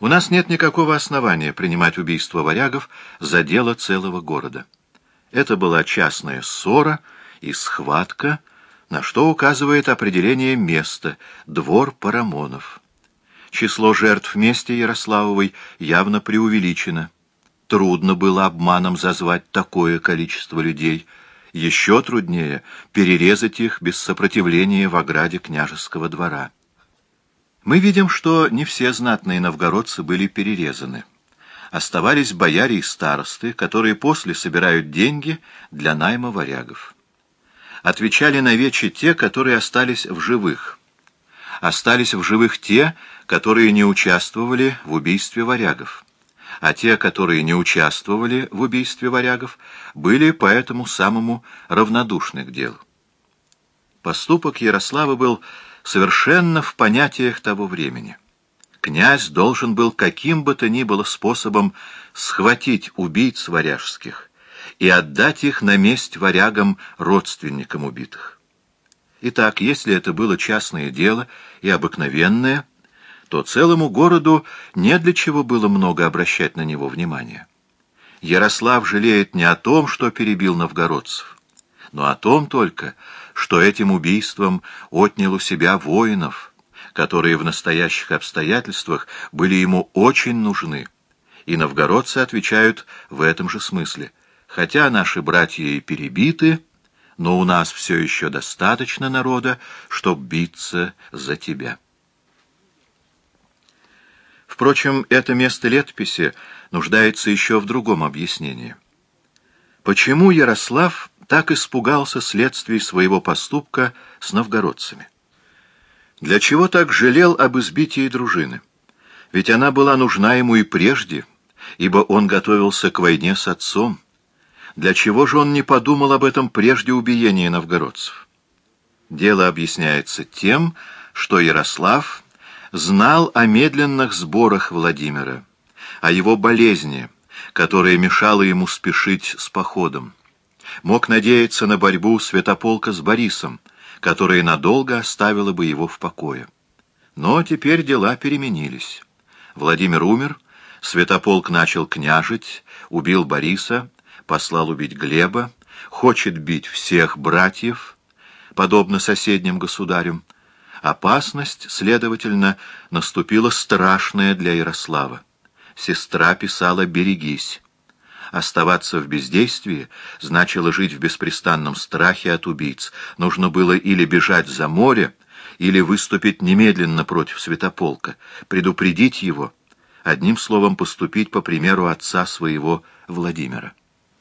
У нас нет никакого основания принимать убийство варягов за дело целого города. Это была частная ссора и схватка, на что указывает определение места — двор Парамонов. Число жертв мести Ярославовой явно преувеличено. Трудно было обманом зазвать такое количество людей. Еще труднее перерезать их без сопротивления в ограде княжеского двора. Мы видим, что не все знатные новгородцы были перерезаны. Оставались бояре и старосты, которые после собирают деньги для найма варягов. Отвечали на вечи те, которые остались в живых. Остались в живых те, которые не участвовали в убийстве варягов. А те, которые не участвовали в убийстве варягов, были поэтому самому равнодушны к делу. Поступок Ярослава был совершенно в понятиях того времени. Князь должен был каким бы то ни было способом схватить убийц варяжских и отдать их на месть варягам, родственникам убитых. Итак, если это было частное дело и обыкновенное, то целому городу не для чего было много обращать на него внимания. Ярослав жалеет не о том, что перебил новгородцев, но о том только, что этим убийством отнял у себя воинов, которые в настоящих обстоятельствах были ему очень нужны. И новгородцы отвечают в этом же смысле. Хотя наши братья и перебиты, но у нас все еще достаточно народа, чтобы биться за тебя. Впрочем, это место летописи нуждается еще в другом объяснении. Почему Ярослав так испугался следствий своего поступка с новгородцами. Для чего так жалел об избитии дружины? Ведь она была нужна ему и прежде, ибо он готовился к войне с отцом. Для чего же он не подумал об этом прежде убиения новгородцев? Дело объясняется тем, что Ярослав знал о медленных сборах Владимира, о его болезни, которая мешала ему спешить с походом мог надеяться на борьбу Святополка с Борисом, которая надолго оставила бы его в покое. Но теперь дела переменились. Владимир умер, Святополк начал княжить, убил Бориса, послал убить Глеба, хочет бить всех братьев, подобно соседним государям. Опасность, следовательно, наступила страшная для Ярослава. Сестра писала «берегись». Оставаться в бездействии значило жить в беспрестанном страхе от убийц. Нужно было или бежать за море, или выступить немедленно против Святополка, предупредить его, одним словом поступить по примеру отца своего Владимира.